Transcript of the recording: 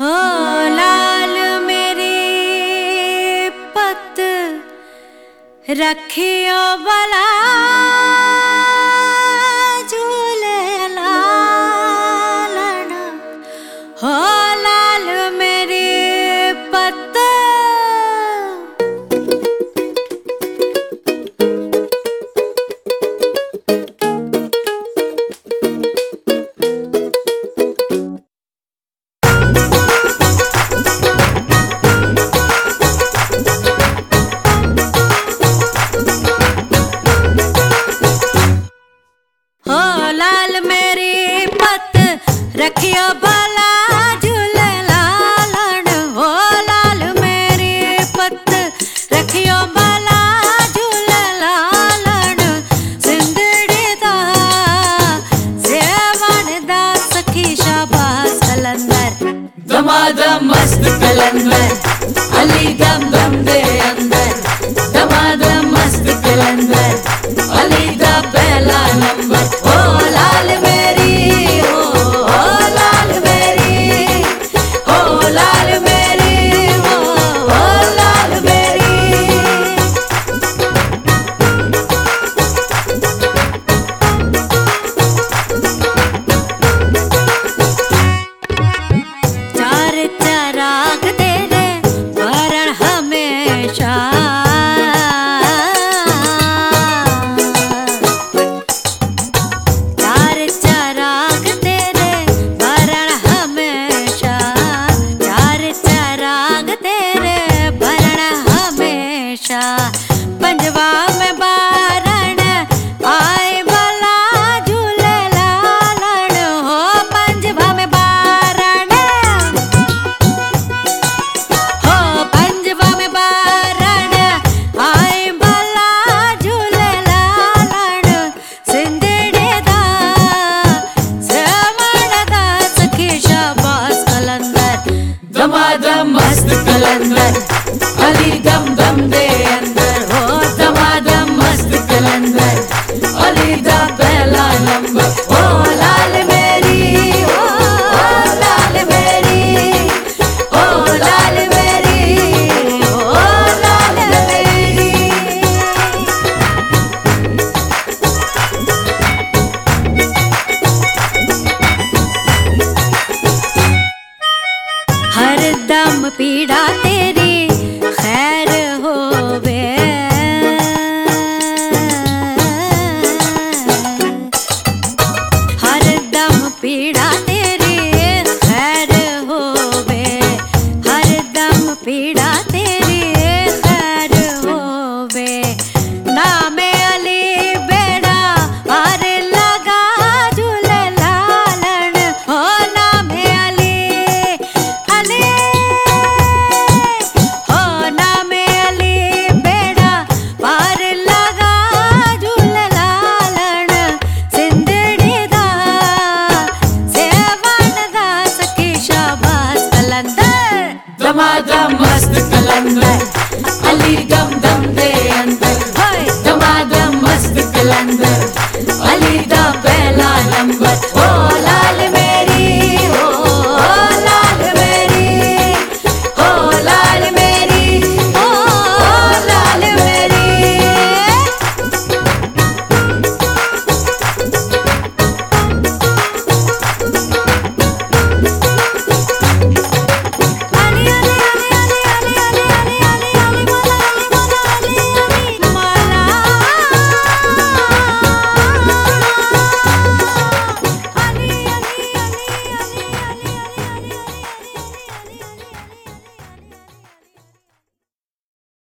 हो लाल मेरे पत रखियो बला लाल मेरी पत रखियो भला झूले लालन हो लाल मेरी पत रखियो भला झूले लालन सिंदड़ी दा, सेवन दा सखी शाबाश कलंदर। दमादम मस्त कलंदर। अली दम अली दम दम दे अंदर, हो दमादम मस्त कलंदर। अली दा पहला नंबर ओ लाल मेरी ओ लाल मेरी ओ लाल मेरी ओ लाल मेरी। हर दम पीड़ा तेरी Damadan bastı kalemle